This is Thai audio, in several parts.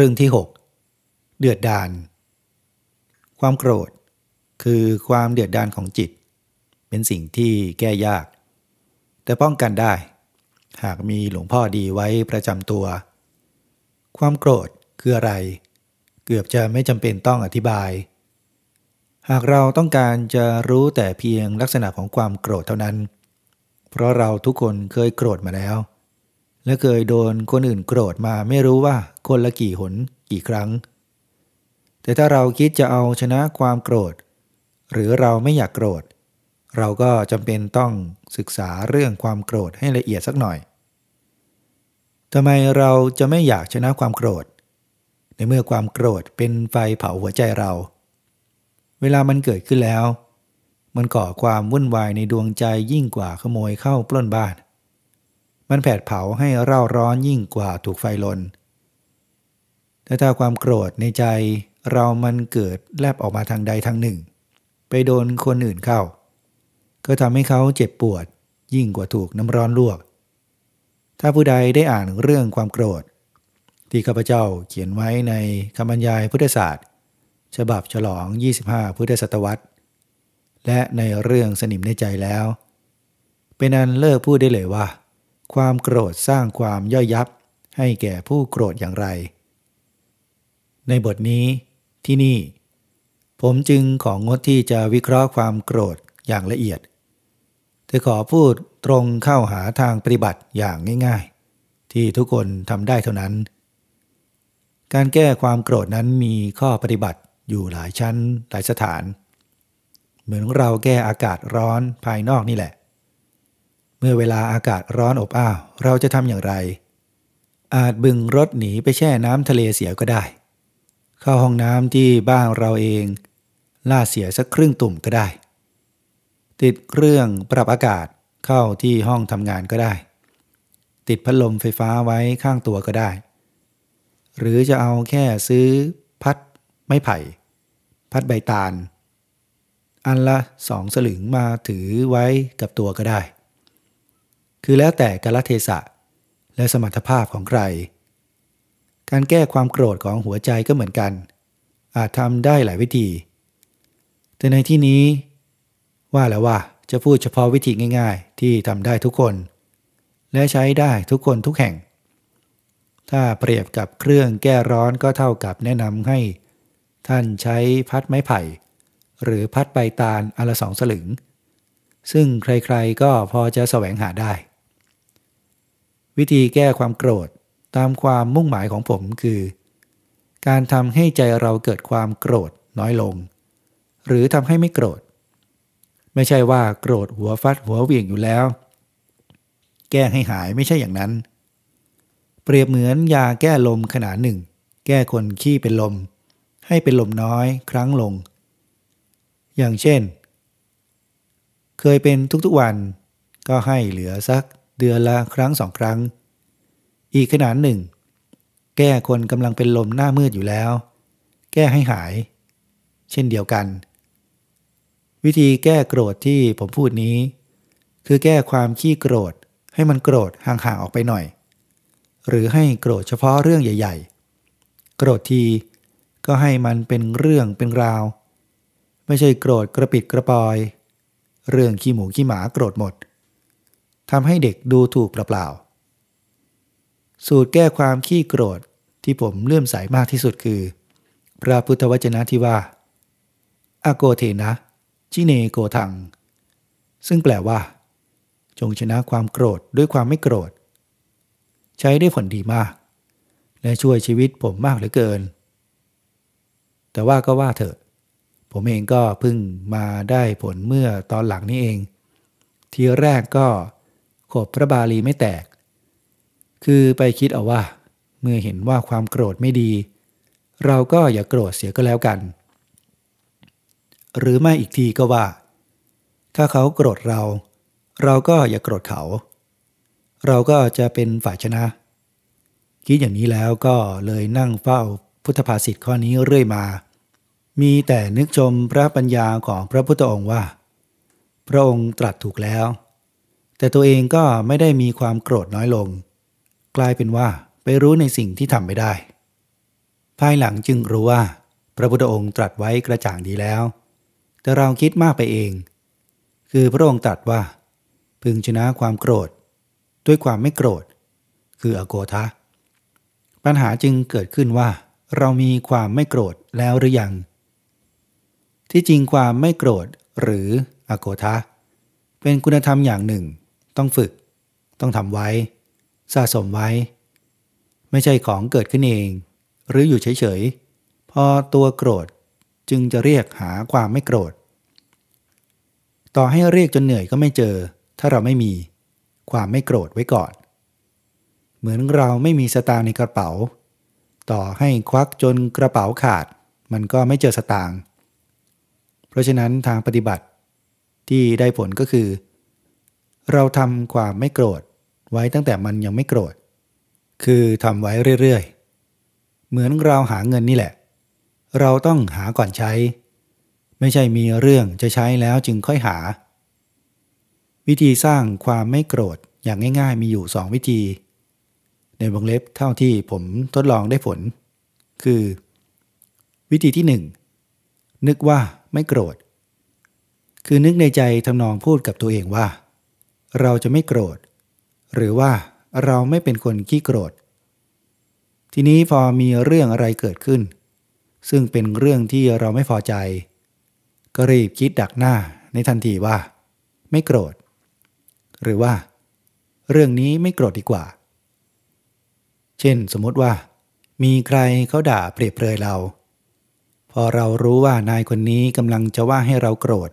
เรื่องที่ 6 เดือดดาน ความโกรธ คือความเดือดดานของจิต เป็นสิ่งที่แก้ยาก แต่ป้องกันได้ หากมีหลวงพ่อดีไว้ประจำตัว ความโกรธคืออะไร เกือบจะไม่จำเป็นต้องอธิบาย หากเราต้องการจะรู้แต่เพียงลักษณะของความโกรธเท่านั้น เพราะเราทุกคนเคยโกรธมาแล้ว และเคยโดนคนอื่นโกรธมาไม่รู้ว่าคนละกี่หนกี่ครั้ง แต่ถ้าเราคิดจะเอาชนะความโกรธ หรือเราไม่อยากโกรธ เราก็จำเป็นต้องศึกษาเรื่องความโกรธให้ละเอียดสักหน่อยทำไมเราจะไม่อยากชนะความโกรธ ในเมื่อความโกรธเป็นไฟเผาหัวใจเรา เวลามันเกิดขึ้นแล้ว มันก่อความวุ่นวายในดวงใจยิ่งกว่าขโมยเข้าปล้นบ้าน มันแผดเผาให้เร่าร้อนยิ่งกว่าถูกไฟลนแต่ถ้าความโกรธในใจเรามันเกิดแลบออกมาทางใดทางหนึ่ง ไปโดนคนอื่นเข้า ก็ทำให้เขาเจ็บปวดยิ่งกว่าถูกน้ำร้อนลวก ถ้าผู้ใดได้อ่านเรื่องความโกรธ ที่ข้าพเจ้าเขียนไว้ในคำบรรยายพุทธศาสตร์ ฉบับฉลอง 25 พุทธศตวรรษ และในเรื่องสนิมในใจแล้ว เป็นอันเลิกพูดได้เลยว่า ความโกรธสร้างความย่อยยับ ให้แก่ผู้โกรธอย่างไร ในบทนี้ที่นี่ ผมจึงของงดที่จะวิเคราะห์ความโกรธอย่างละเอียดแต่ขอพูดตรงเข้าหาทางปฏิบัติอย่างง่าย ๆ ที่ทุกคนทำได้เท่านั้น การแก้ความโกรธนั้นมีข้อปฏิบัติอยู่หลายชั้นหลายสถาน เหมือนเราแก้อากาศร้อนภายนอกนี่แหละ เมื่อเวลาอากาศร้อนอบอ้าวเราจะทำอย่างไร อาจบึงรถหนีไปแช่น้ำทะเลเสียก็ได้ เข้าห้องน้ำที่บ้านเราเอง ล่าเสียสักครึ่งตุ่มก็ได้ ติดเครื่องปรับอากาศเข้าที่ห้องทำงานก็ได้ ติดพัดลมไฟฟ้าไว้ข้างตัวก็ได้ หรือจะเอาแค่ซื้อพัดไม้ไผ่ พัดใบตาล อันละสองสลึงมาถือไว้กับตัวก็ได้ คือแล้วแต่กาลเทศะ และสมรรถภาพของใคร การแก้ความโกรธของหัวใจก็เหมือนกัน อาจทำได้หลายวิธี แต่ในที่นี้ ว่าแล้วว่าจะพูดเฉพาะวิธีง่าย ๆ ที่ทำได้ทุกคน และใช้ได้ทุกคนทุกแห่ง ถ้าเปรียบกับเครื่องแก้ร้อนก็เท่ากับแนะนำให้ ท่านใช้พัดไม้ไผ่ หรือพัดใบตาลอันละสองสลึงซึ่งใครๆก็พอจะแสวงหาได้ วิธีแก้ความโกรธตามความมุ่งหมายของผมคือ การทำให้ใจเราเกิดความโกรธน้อยลง หรือทำให้ไม่โกรธ ไม่ใช่ว่าโกรธหัวฟัดหัวเวียงอยู่แล้ว แก้ให้หายไม่ใช่อย่างนั้น เปรียบเหมือนยาแก้ลมขนาดหนึ่ง แก้คนขี้เป็นลม ให้เป็นลมน้อยครั้งลง อย่างเช่น เคยเป็นทุกๆวันก็ให้เหลือสัก เดือนละครั้งสองครั้ง อีกขนาดหนึ่ง แก้คนกำลังเป็นลมหน้ามืดอยู่แล้ว แก้ให้หาย เช่นเดียวกัน วิธีแก้โกรธที่ผมพูดนี้ คือแก้ความขี้โกรธให้มันโกรธห่างๆออกไปหน่อย หรือให้โกรธเฉพาะเรื่องใหญ่ ๆ โกรธทีก็ให้มันเป็นเรื่องเป็นราว ไม่ใช่โกรธกระปิดกระปอย เรื่องขี้หมูขี้หมาโกรธหมด ทำให้เด็กดูถูกเปล่าๆ สูตรแก้ความขี้โกรธที่ผมเลื่อมใสมากที่สุดคือ พระพุทธวจนะที่ว่า อโกเทนะ ชิเนโกทัง ซึ่งแปลว่า จงชนะความโกรธด้วยความไม่โกรธ ใช้ได้ผลดีมาก และช่วยชีวิตผมมากเหลือเกิน แต่ว่าก็ว่าเถอะ ผมเองก็เพิ่งมาได้ผลเมื่อตอนหลังนี้เอง ทีแรกก็ ขบพระบาลีไม่แตก คือไปคิดเอาว่า เมื่อเห็นว่าความโกรธไม่ดี เราก็อย่าโกรธเสียก็แล้วกัน หรือไม่อีกทีก็ว่า ถ้าเขาโกรธเรา เราก็อย่าโกรธเขา เราก็จะเป็นฝ่ายชนะ คิดอย่างนี้แล้วก็เลยนั่งเฝ้าพุทธภาษิตข้อนี้เรื่อยมา มีแต่นึกชมพระปัญญาของพระพุทธองค์ว่า พระองค์ตรัสถูกแล้ว แต่ตัวเองก็ไม่ได้มีความโกรธน้อยลง กลายเป็นว่าไปรู้ในสิ่งที่ทำไม่ได้ ภายหลังจึงรู้ว่า พระพุทธองค์ตรัสไว้กระจ่างดีแล้ว แต่เราคิดมากไปเอง คือพระองค์ตรัสว่า พึงชนะความโกรธ ด้วยความไม่โกรธ คืออโกทะ ปัญหาจึงเกิดขึ้นว่า เรามีความไม่โกรธแล้วหรือยัง ที่จริงความไม่โกรธหรืออโกทะเป็นคุณธรรมอย่างหนึ่ง ต้องฝึก ต้องทำไว้ สะสมไว้ ไม่ใช่ของเกิดขึ้นเอง หรืออยู่เฉยๆ พอตัวโกรธจึงจะเรียกหาความไม่โกรธ ต่อให้เรียกจนเหนื่อยก็ไม่เจอ ถ้าเราไม่มีความไม่โกรธไว้ก่อน เหมือนเราไม่มีสตางค์ในกระเป๋า ต่อให้ควักจนกระเป๋าขาด มันก็ไม่เจอสตางค์ เพราะฉะนั้นทางปฏิบัติที่ได้ผลก็คือ เราทำความไม่โกรธไว้ตั้งแต่มันยังไม่โกรธ คือทำไว้เรื่อยๆ เหมือนเราหาเงินนี่แหละ เราต้องหาก่อนใช้ ไม่ใช่มีเรื่องจะใช้แล้วจึงค่อยหา วิธีสร้างความไม่โกรธอย่างง่าย ๆ มีอยู่สองวิธี ในวงเล็บเท่าที่ผมทดลองได้ผล คือ วิธีที่หนึ่งนึกว่าไม่โกรธ คือนึกในใจทำนองพูดกับตัวเองว่า เราจะไม่โกรธ หรือว่าเราไม่เป็นคนขี้โกรธ ทีนี้พอมีเรื่องอะไรเกิดขึ้น ซึ่งเป็นเรื่องที่เราไม่พอใจ ก็รีบคิดดักหน้าในทันทีว่า ไม่โกรธ หรือว่า เรื่องนี้ไม่โกรธดีกว่า เช่นสมมติว่า มีใครเขาด่าเปรียบเปรยเรา พอเรารู้ว่านายคนนี้กำลังจะว่าให้เราโกรธ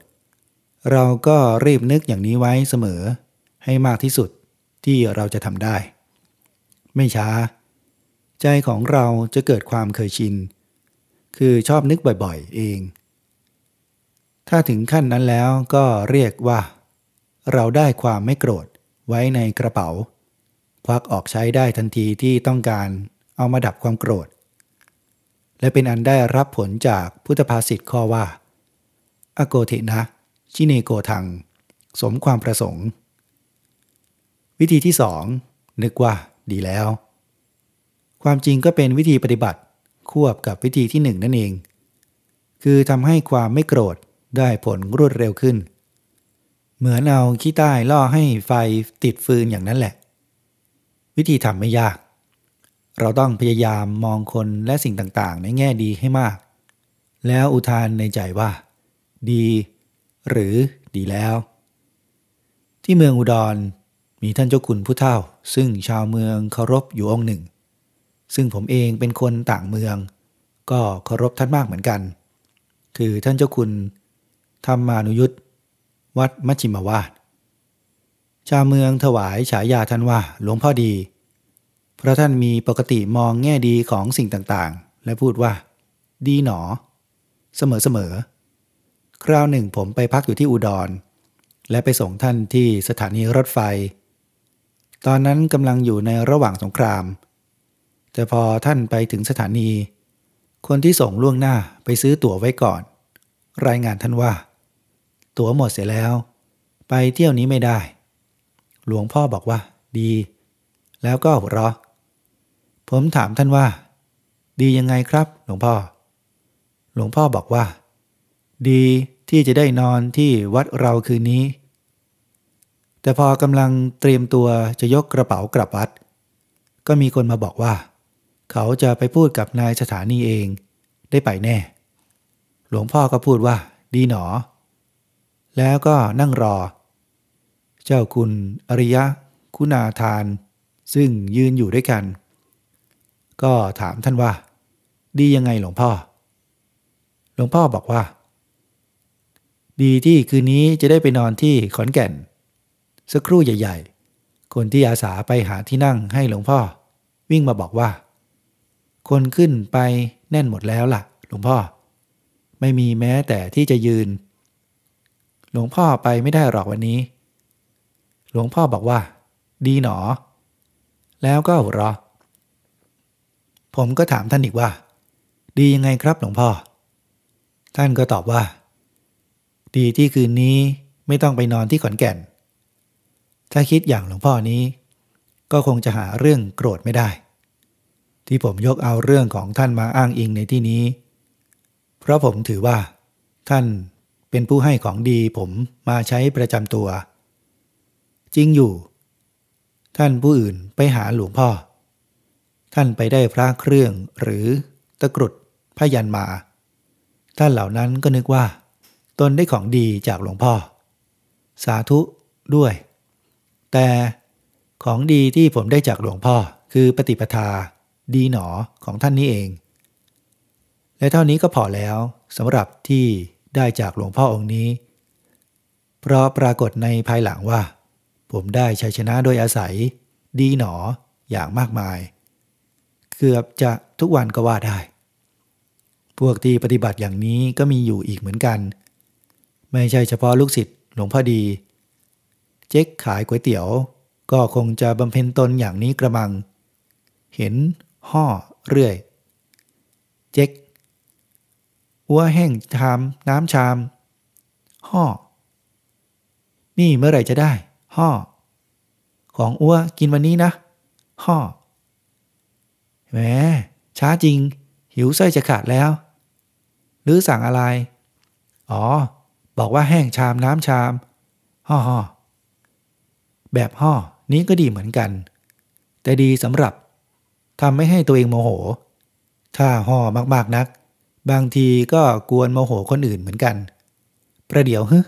เราก็รีบนึกอย่างนี้ไว้เสมอ ให้มากที่สุดที่เราจะทำได้ ไม่ช้า ใจของเราจะเกิดความเคยชิน คือชอบนึกบ่อยๆเอง ถ้าถึงขั้นนั้นแล้วก็เรียกว่า เราได้ความไม่โกรธไว้ในกระเป๋า ควักออกใช้ได้ทันทีที่ต้องการเอามาดับความโกรธ และเป็นอันได้รับผลจากพุทธภาษิตข้อว่า อโกเทนะ ชิเนโกทัง สมความประสงค์ วิธีที่สองนึกว่าดีแล้ว ความจริงก็เป็นวิธีปฏิบัติควบกับวิธีที่หนึ่งนั่นเอง คือทำให้ความไม่โกรธได้ผลรวดเร็วขึ้น เหมือนเอาขี้ใต้ล่อให้ไฟติดฟืนอย่างนั้นแหละ วิธีทำไม่ยาก เราต้องพยายามมองคนและสิ่งต่างๆ ในแง่ดีให้มาก แล้วอุทานในใจว่า ดี หรือดีแล้ว ที่เมืองอุดร มีท่านเจ้าคุณผู้เฒ่า ซึ่งชาวเมืองเคารพอยู่องค์หนึ่ง ซึ่งผมเองเป็นคนต่างเมือง ก็เคารพท่านมากเหมือนกัน คือท่านเจ้าคุณธรรมานุยุทธวัดมัชชิมวาดชาวเมืองถวายฉายาท่านว่าหลวงพ่อดี เพราะท่านมีปกติมองแง่ดีของสิ่งต่างๆ และพูดว่า ดีหนอ เสมอๆคราวหนึ่งผมไปพักอยู่ที่อุดร และไปส่งท่านที่สถานีรถไฟ ตอนนั้นกำลังอยู่ในระหว่างสงคราม แต่พอท่านไปถึงสถานี คนที่ส่งล่วงหน้าไปซื้อตั๋วไว้ก่อน รายงานท่านว่า ตั๋วหมดเสียแล้ว ไปเที่ยวนี้ไม่ได้ หลวงพ่อบอกว่า ดี แล้วก็หัวเราะผมถามท่านว่า ดียังไงครับ หลวงพ่อ หลวงพ่อบอกว่า ดีที่จะได้นอนที่วัดเราคืนนี้ แต่พอกำลังเตรียมตัวจะยกกระเป๋ากลับวัด ก็มีคนมาบอกว่า เขาจะไปพูดกับนายสถานีเอง ได้ไปแน่ หลวงพ่อก็พูดว่า ดีหนอ แล้วก็นั่งรอ เจ้าคุณอริยะ คุณาทาน ซึ่งยืนอยู่ด้วยกัน ก็ถามท่านว่า ดียังไงหลวงพ่อ หลวงพ่อบอกว่า ดีที่คืนนี้จะได้ไปนอนที่ขอนแก่น สักครู่ใหญ่ ๆ คนที่อาสาไปหาที่นั่งให้หลวงพ่อ วิ่งมาบอกว่า คนขึ้นไปแน่นหมดแล้วล่ะ หลวงพ่อ ไม่มีแม้แต่ที่จะยืน หลวงพ่อไปไม่ได้หรอกวันนี้ หลวงพ่อบอกว่า ดีหนอ แล้วก็หัวเราะผมก็ถามท่านอีกว่า ดียังไงครับหลวงพ่อ ท่านก็ตอบว่า ดีที่คืนนี้ไม่ต้องไปนอนที่ขอนแก่น ถ้าคิดอย่างหลวงพ่อนี้ ก็คงจะหาเรื่องโกรธไม่ได้ ที่ผมยกเอาเรื่องของท่านมาอ้างอิงในที่นี้ เพราะผมถือว่า ท่านเป็นผู้ให้ของดีผมมาใช้ประจำตัว จริงอยู่ ท่านผู้อื่นไปหาหลวงพ่อ ท่านไปได้พระเครื่องหรือตะกรุดพยันมา ท่านเหล่านั้นก็นึกว่า ตนได้ของดีจากหลวงพ่อ สาธุด้วย แต่ของดีที่ผมได้จากหลวงพ่อคือปฏิปทา ดีหนอของท่านนี้เอง และเท่านี้ก็พอแล้วสำหรับที่ได้จากหลวงพ่อองค์นี้ เพราะปรากฏในภายหลังว่า ผมได้ชัยชนะโดยอาศัย ดีหนออย่างมากมาย เกือบจะทุกวันก็ว่าได้ พวกที่ปฏิบัติอย่างนี้ก็มีอยู่อีกเหมือนกัน ไม่ใช่เฉพาะลูกศิษย์หลวงพ่อดี จ๊กขายก๋วยเตี๋ยว ก็คงจะบำเพ็ญตนอย่างนี้กระมัง เห็นห่อเรื่อย เจ๊กอัวแห้งชาม น้ำชาม ห่อ นี่เมื่อไหร่จะได้ ห่อ ของอัวกินวันนี้นะ ห่อแหมช้าจริง หิวไส้จะขาดแล้ว หรือสั่งอะไร อ๋อ บอกว่าแห้งชามน้ำชาม ห่อห่อ แบบห่อนี้ก็ดีเหมือนกัน แต่ดีสำหรับทำไม่ให้ตัวเองโมโห ถ้าห่อมากๆนัก บางทีก็กวนโมโหคนอื่นเหมือนกัน ประเดี๋ยวฮึ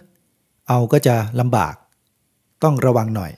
เอาก็จะลำบาก ต้องระวังหน่อย